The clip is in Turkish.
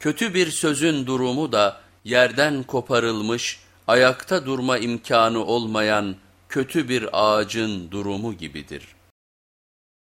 Kötü bir sözün durumu da yerden koparılmış, ayakta durma imkanı olmayan kötü bir ağacın durumu gibidir.''